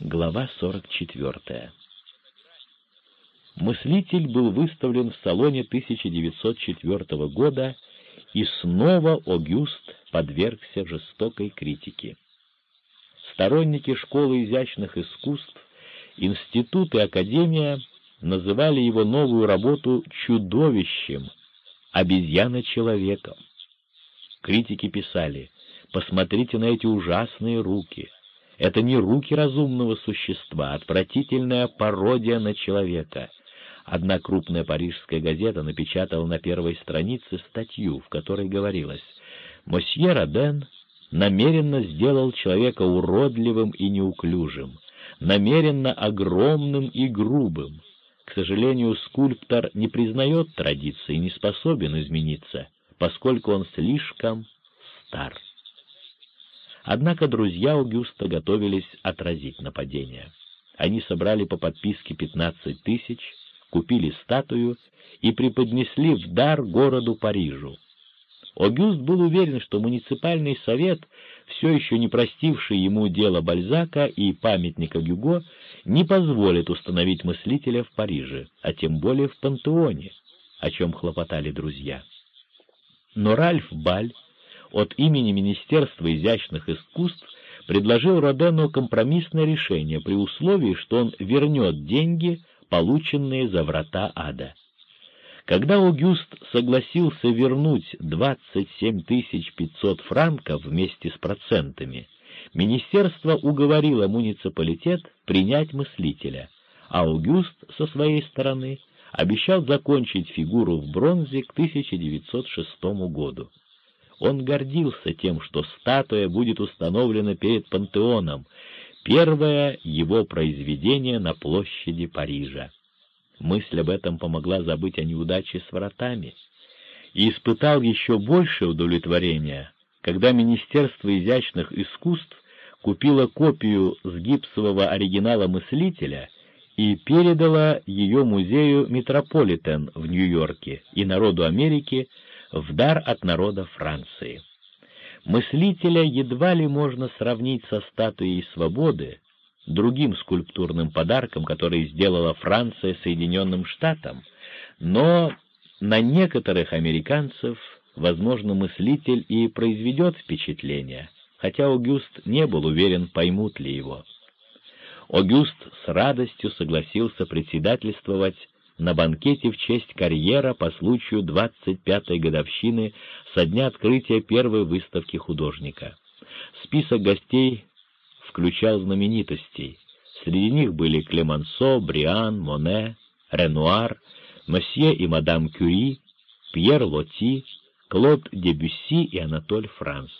Глава 44. Мыслитель был выставлен в салоне 1904 года, и снова Огюст подвергся жестокой критике. Сторонники школы изящных искусств, институт и академия называли его новую работу чудовищем, обезьяна-человеком. Критики писали, посмотрите на эти ужасные руки — это не руки разумного существа, а отвратительная пародия на человека. Одна крупная парижская газета напечатала на первой странице статью, в которой говорилось «Мосье Роден намеренно сделал человека уродливым и неуклюжим, намеренно огромным и грубым. К сожалению, скульптор не признает традиции и не способен измениться, поскольку он слишком стар». Однако друзья Аугюста готовились отразить нападение. Они собрали по подписке 15 тысяч, купили статую и преподнесли в дар городу Парижу. Огюст был уверен, что муниципальный совет, все еще не простивший ему дело Бальзака и памятника Гюго, не позволит установить мыслителя в Париже, а тем более в Пантеоне, о чем хлопотали друзья. Но Ральф Баль от имени Министерства изящных искусств предложил Родену компромиссное решение при условии, что он вернет деньги, полученные за врата ада. Когда Аугюст согласился вернуть 27 500 франков вместе с процентами, министерство уговорило муниципалитет принять мыслителя, а Аугюст со своей стороны обещал закончить фигуру в бронзе к 1906 году. Он гордился тем, что статуя будет установлена перед пантеоном, первое его произведение на площади Парижа. Мысль об этом помогла забыть о неудаче с вратами, и испытал еще большее удовлетворение, когда Министерство изящных искусств купило копию с гипсового оригинала мыслителя и передало ее музею Метрополитен в Нью-Йорке и народу Америки в дар от народа Франции. Мыслителя едва ли можно сравнить со статуей свободы, другим скульптурным подарком, который сделала Франция Соединенным Штатам, но на некоторых американцев, возможно, мыслитель и произведет впечатление, хотя Огюст не был уверен, поймут ли его. Огюст с радостью согласился председательствовать на банкете в честь карьера по случаю 25-й годовщины со дня открытия первой выставки художника. Список гостей включал знаменитостей. Среди них были Клемансо, Бриан, Моне, Ренуар, Мосье и мадам Кюри, Пьер Лоти, Клод Дебюсси и Анатоль Франс.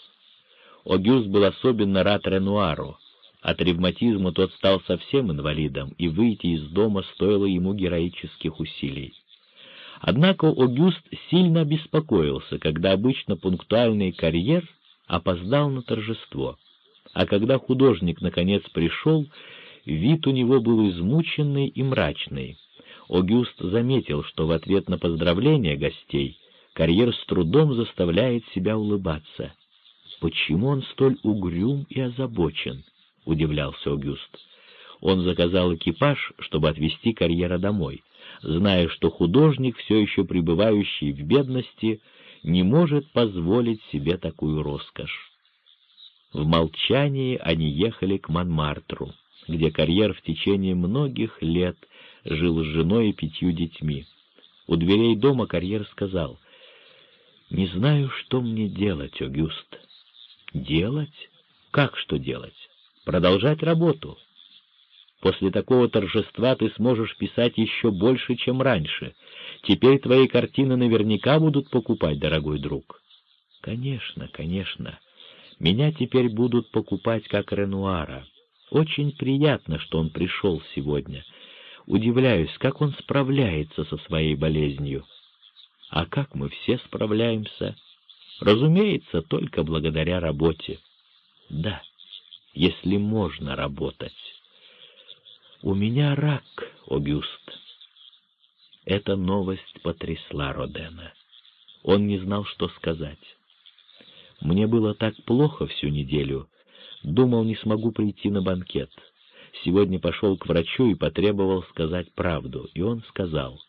Огюст был особенно рад Ренуару, от ревматизма тот стал совсем инвалидом, и выйти из дома стоило ему героических усилий. Однако Огюст сильно беспокоился, когда обычно пунктуальный карьер опоздал на торжество. А когда художник наконец пришел, вид у него был измученный и мрачный. Огюст заметил, что в ответ на поздравления гостей карьер с трудом заставляет себя улыбаться. Почему он столь угрюм и озабочен? — удивлялся Огюст. Он заказал экипаж, чтобы отвезти карьера домой, зная, что художник, все еще пребывающий в бедности, не может позволить себе такую роскошь. В молчании они ехали к Монмартру, где карьер в течение многих лет жил с женой и пятью детьми. У дверей дома карьер сказал, «Не знаю, что мне делать, Огюст». «Делать? Как что делать? Продолжать работу. После такого торжества ты сможешь писать еще больше, чем раньше. Теперь твои картины наверняка будут покупать, дорогой друг. Конечно, конечно. Меня теперь будут покупать как Ренуара. Очень приятно, что он пришел сегодня. Удивляюсь, как он справляется со своей болезнью. А как мы все справляемся? Разумеется, только благодаря работе. Да если можно работать. У меня рак, Огюст. Эта новость потрясла Родена. Он не знал, что сказать. Мне было так плохо всю неделю. Думал, не смогу прийти на банкет. сегодня пошел к врачу и потребовал сказать правду, и он сказал.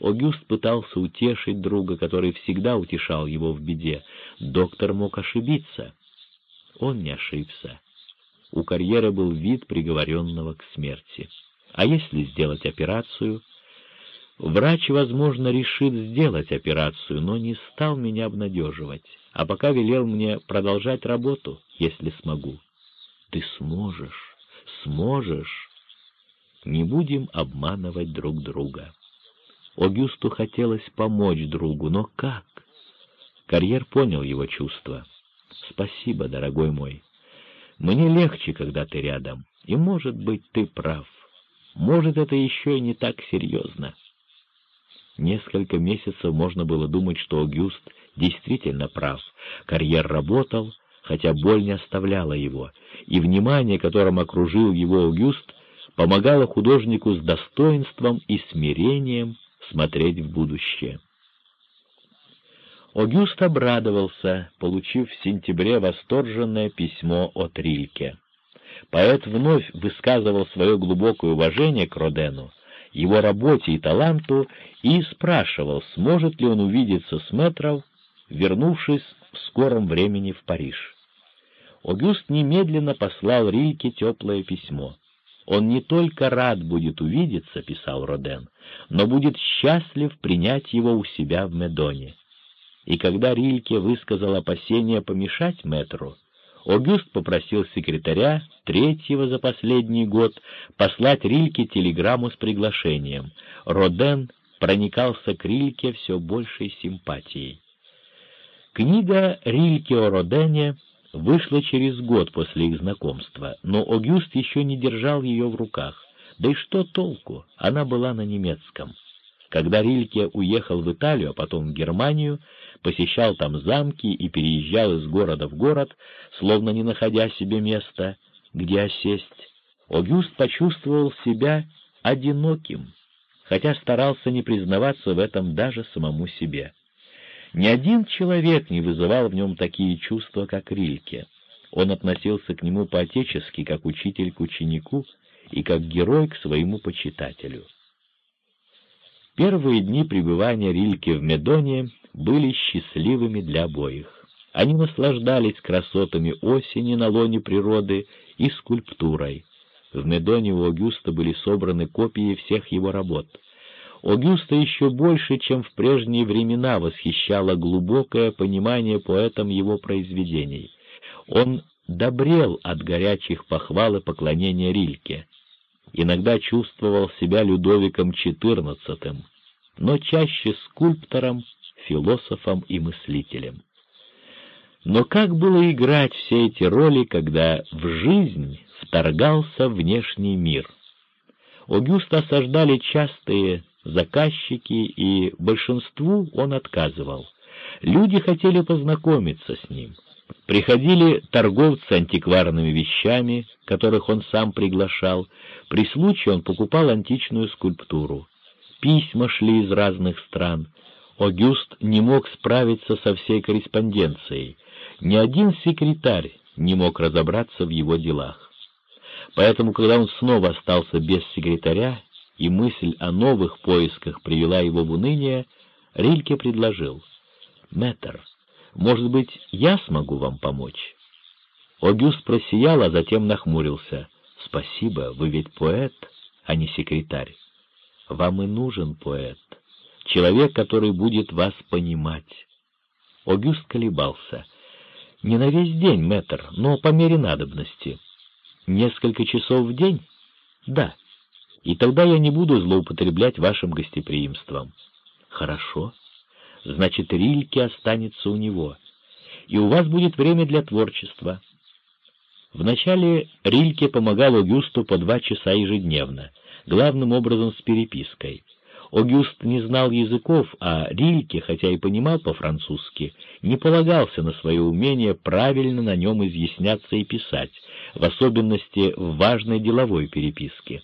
Огюст пытался утешить друга, который всегда утешал его в беде. Доктор мог ошибиться. Он не ошибся. У карьера был вид приговоренного к смерти. А если сделать операцию? Врач, возможно, решит сделать операцию, но не стал меня обнадеживать, а пока велел мне продолжать работу, если смогу. Ты сможешь, сможешь. Не будем обманывать друг друга. Огюсту хотелось помочь другу, но как? Карьер понял его чувства. «Спасибо, дорогой мой. Мне легче, когда ты рядом, и, может быть, ты прав. Может, это еще и не так серьезно». Несколько месяцев можно было думать, что Огюст действительно прав. Карьер работал, хотя боль не оставляла его, и внимание, которым окружил его Огюст, помогало художнику с достоинством и смирением смотреть в будущее. Огюст обрадовался, получив в сентябре восторженное письмо от Рильке. Поэт вновь высказывал свое глубокое уважение к Родену, его работе и таланту, и спрашивал, сможет ли он увидеться с Метров, вернувшись в скором времени в Париж. Огюст немедленно послал Рильке теплое письмо. «Он не только рад будет увидеться», — писал Роден, — «но будет счастлив принять его у себя в Медоне». И когда Рильке высказал опасение помешать Метру, Огюст попросил секретаря, третьего за последний год, послать Рильке телеграмму с приглашением. Роден проникался к Рильке все большей симпатией. Книга Рильке о Родене вышла через год после их знакомства, но Огюст еще не держал ее в руках. Да и что толку? Она была на немецком. Когда Рильке уехал в Италию, а потом в Германию, посещал там замки и переезжал из города в город, словно не находя себе места, где осесть, Огюст почувствовал себя одиноким, хотя старался не признаваться в этом даже самому себе. Ни один человек не вызывал в нем такие чувства, как Рильке. Он относился к нему по-отечески, как учитель к ученику и как герой к своему почитателю. Первые дни пребывания Рильке в Медоне были счастливыми для обоих. Они наслаждались красотами осени на лоне природы и скульптурой. В Медоне у Огюста были собраны копии всех его работ — Огюста еще больше, чем в прежние времена, восхищало глубокое понимание поэтом его произведений. Он добрел от горячих похвал и поклонения Рильке. Иногда чувствовал себя Людовиком XIV, но чаще скульптором, философом и мыслителем. Но как было играть все эти роли, когда в жизнь вторгался внешний мир? Огюста осаждали частые заказчики, и большинству он отказывал. Люди хотели познакомиться с ним. Приходили торговцы антикварными вещами, которых он сам приглашал. При случае он покупал античную скульптуру. Письма шли из разных стран. Огюст не мог справиться со всей корреспонденцией. Ни один секретарь не мог разобраться в его делах. Поэтому, когда он снова остался без секретаря и мысль о новых поисках привела его в уныние, Рильке предложил. «Мэтр, может быть, я смогу вам помочь?» Огюст просиял, а затем нахмурился. «Спасибо, вы ведь поэт, а не секретарь. Вам и нужен поэт, человек, который будет вас понимать». Огюст колебался. «Не на весь день, мэтр, но по мере надобности. Несколько часов в день?» «Да» и тогда я не буду злоупотреблять вашим гостеприимством. Хорошо. Значит, Рильке останется у него, и у вас будет время для творчества. Вначале Рильке помогал Огюсту по два часа ежедневно, главным образом с перепиской. Огюст не знал языков, а Рильке, хотя и понимал по-французски, не полагался на свое умение правильно на нем изъясняться и писать, в особенности в важной деловой переписке.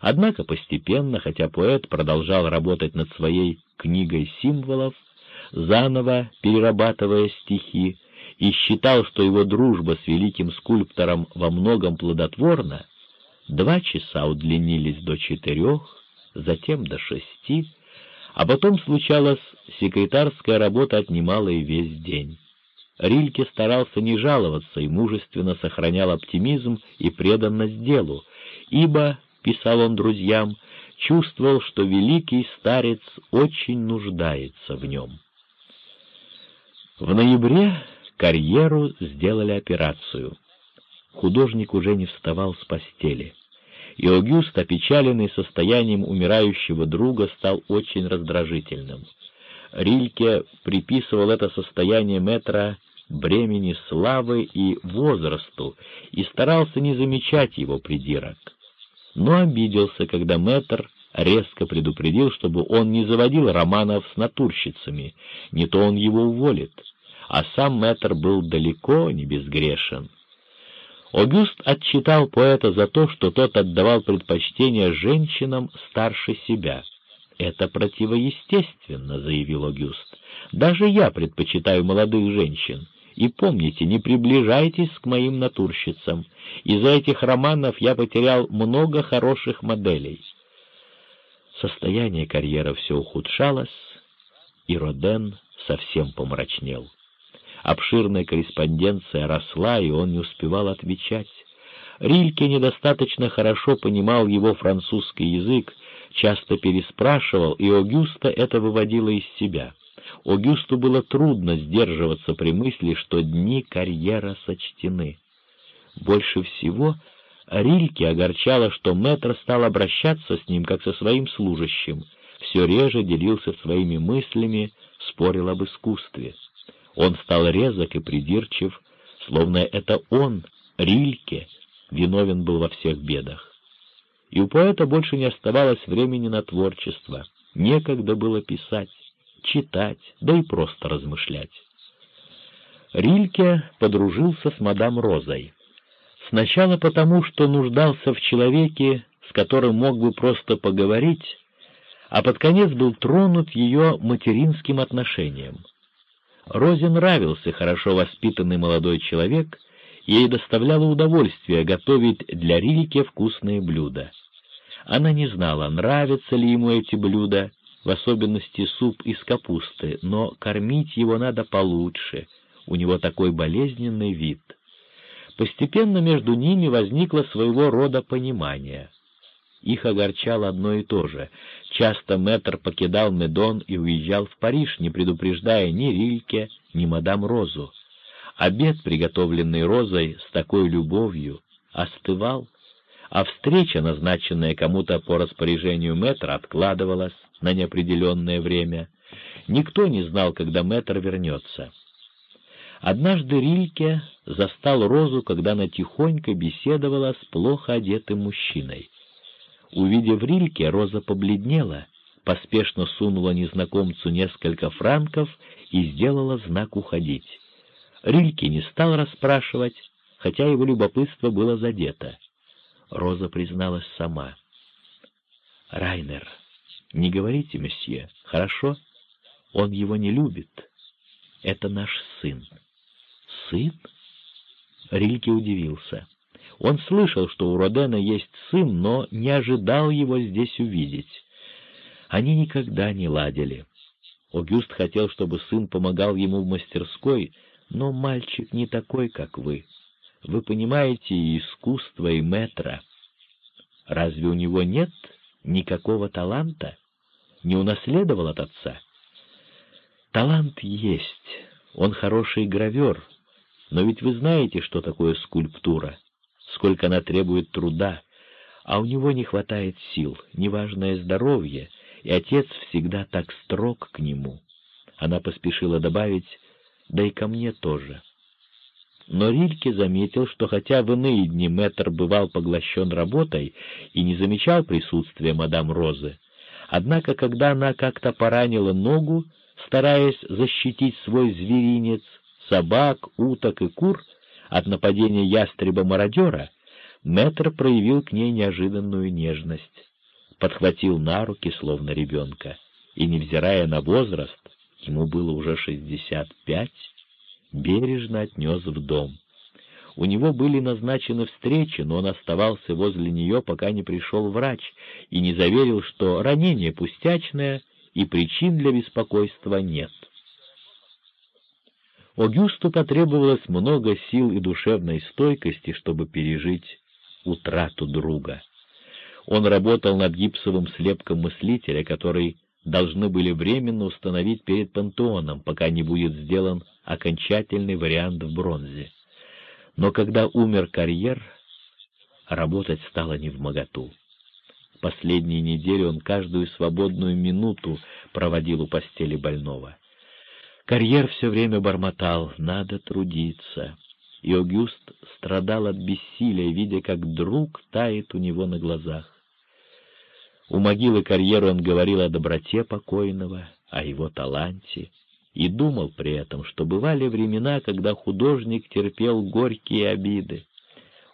Однако постепенно, хотя поэт продолжал работать над своей книгой символов, заново перерабатывая стихи, и считал, что его дружба с великим скульптором во многом плодотворна, Два часа удлинились до четырех, затем до шести, а потом случалось, секретарская работа отнимала и весь день. Рильке старался не жаловаться и мужественно сохранял оптимизм и преданность делу, ибо, писал он друзьям, чувствовал, что великий старец очень нуждается в нем. В ноябре карьеру сделали операцию. Художник уже не вставал с постели, и Огюст, опечаленный состоянием умирающего друга, стал очень раздражительным. Рильке приписывал это состояние метра бремени славы и возрасту и старался не замечать его придирок. Но обиделся, когда мэтр резко предупредил, чтобы он не заводил романов с натурщицами, не то он его уволит, а сам мэтр был далеко не безгрешен. Огюст отчитал поэта за то, что тот отдавал предпочтение женщинам старше себя. «Это противоестественно», — заявил Огюст. «Даже я предпочитаю молодых женщин. И помните, не приближайтесь к моим натурщицам. Из-за этих романов я потерял много хороших моделей. Состояние карьера все ухудшалось, и Роден совсем помрачнел. Обширная корреспонденция росла, и он не успевал отвечать. Рильке недостаточно хорошо понимал его французский язык, часто переспрашивал, и Огюста это выводило из себя. Огюсту было трудно сдерживаться при мысли, что дни карьера сочтены. Больше всего Рильке огорчало, что мэтр стал обращаться с ним, как со своим служащим, все реже делился своими мыслями, спорил об искусстве. Он стал резок и придирчив, словно это он, Рильке, виновен был во всех бедах. И у поэта больше не оставалось времени на творчество, некогда было писать читать, да и просто размышлять. Рильке подружился с мадам Розой. Сначала потому, что нуждался в человеке, с которым мог бы просто поговорить, а под конец был тронут ее материнским отношением. Розе нравился хорошо воспитанный молодой человек, ей доставляло удовольствие готовить для Рильке вкусные блюда. Она не знала, нравятся ли ему эти блюда, в особенности суп из капусты, но кормить его надо получше, у него такой болезненный вид. Постепенно между ними возникло своего рода понимание. Их огорчало одно и то же. Часто мэтр покидал Медон и уезжал в Париж, не предупреждая ни Рильке, ни мадам Розу. Обед, приготовленный Розой с такой любовью, остывал, а встреча, назначенная кому-то по распоряжению мэтра, откладывалась на неопределенное время. Никто не знал, когда мэтр вернется. Однажды Рильке застал Розу, когда она тихонько беседовала с плохо одетым мужчиной. Увидев Рильке, Роза побледнела, поспешно сунула незнакомцу несколько франков и сделала знак уходить. Рильке не стал расспрашивать, хотя его любопытство было задето. Роза призналась сама. «Райнер, не говорите, месье, хорошо? Он его не любит. Это наш сын». «Сын?» Рильке удивился. Он слышал, что у Родена есть сын, но не ожидал его здесь увидеть. Они никогда не ладили. Огюст хотел, чтобы сын помогал ему в мастерской, но мальчик не такой, как вы. Вы понимаете и искусство, и метра. Разве у него нет никакого таланта? Не унаследовал от отца? Талант есть, он хороший гравер, но ведь вы знаете, что такое скульптура, сколько она требует труда, а у него не хватает сил, неважное здоровье, и отец всегда так строг к нему. Она поспешила добавить, да и ко мне тоже. Но Рильке заметил, что хотя в иные дни мэтр бывал поглощен работой и не замечал присутствия мадам Розы, однако, когда она как-то поранила ногу, стараясь защитить свой зверинец, собак, уток и кур от нападения ястреба-мародера, мэтр проявил к ней неожиданную нежность, подхватил на руки, словно ребенка, и, невзирая на возраст, ему было уже шестьдесят пять, бережно отнес в дом. У него были назначены встречи, но он оставался возле нее, пока не пришел врач, и не заверил, что ранение пустячное и причин для беспокойства нет. Огюсту потребовалось много сил и душевной стойкости, чтобы пережить утрату друга. Он работал над гипсовым слепком мыслителя, который должны были временно установить перед пантеоном, пока не будет сделан окончательный вариант в бронзе. Но когда умер карьер, работать стало невмоготу. Последние недели он каждую свободную минуту проводил у постели больного. Карьер все время бормотал «надо трудиться», и Огюст страдал от бессилия, видя, как друг тает у него на глазах. У могилы карьеры он говорил о доброте покойного, о его таланте, и думал при этом, что бывали времена, когда художник терпел горькие обиды.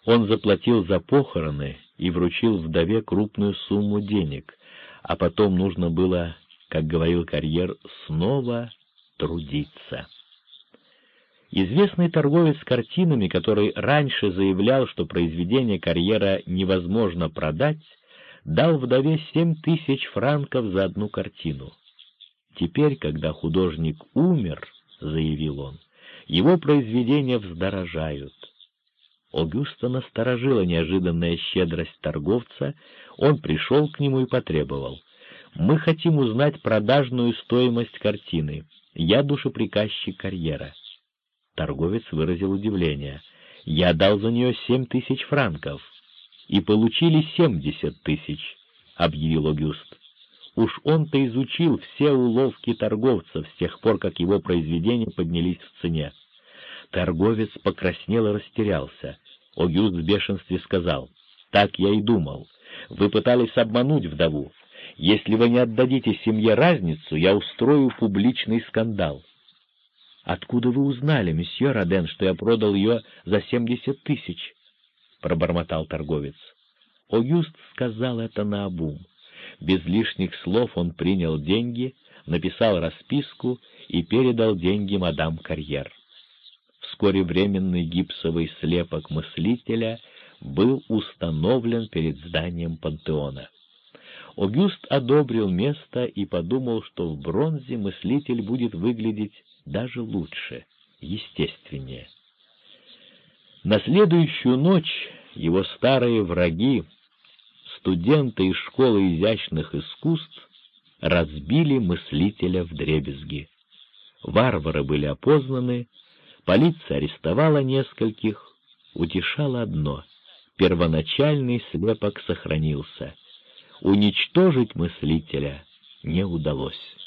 Он заплатил за похороны и вручил вдове крупную сумму денег, а потом нужно было, как говорил карьер, снова трудиться. Известный торговец картинами, который раньше заявлял, что произведение карьера невозможно продать, дал вдове семь тысяч франков за одну картину. Теперь, когда художник умер, — заявил он, — его произведения вздорожают. Огюста насторожила неожиданная щедрость торговца, он пришел к нему и потребовал. «Мы хотим узнать продажную стоимость картины. Я душеприказчик карьера». Торговец выразил удивление. «Я дал за нее семь тысяч франков» и получили семьдесят тысяч, — объявил Огюст. Уж он-то изучил все уловки торговцев с тех пор, как его произведения поднялись в цене. Торговец покраснел и растерялся. Огюст в бешенстве сказал, «Так я и думал. Вы пытались обмануть вдову. Если вы не отдадите семье разницу, я устрою публичный скандал». «Откуда вы узнали, месье Роден, что я продал ее за семьдесят тысяч?» — пробормотал торговец. Огюст сказал это наобум. Без лишних слов он принял деньги, написал расписку и передал деньги мадам Карьер. Вскоре временный гипсовый слепок мыслителя был установлен перед зданием пантеона. Огюст одобрил место и подумал, что в бронзе мыслитель будет выглядеть даже лучше, естественнее. На следующую ночь его старые враги, студенты из школы изящных искусств, разбили мыслителя в дребезги. Варвары были опознаны, полиция арестовала нескольких, утешало одно — первоначальный слепок сохранился. Уничтожить мыслителя не удалось.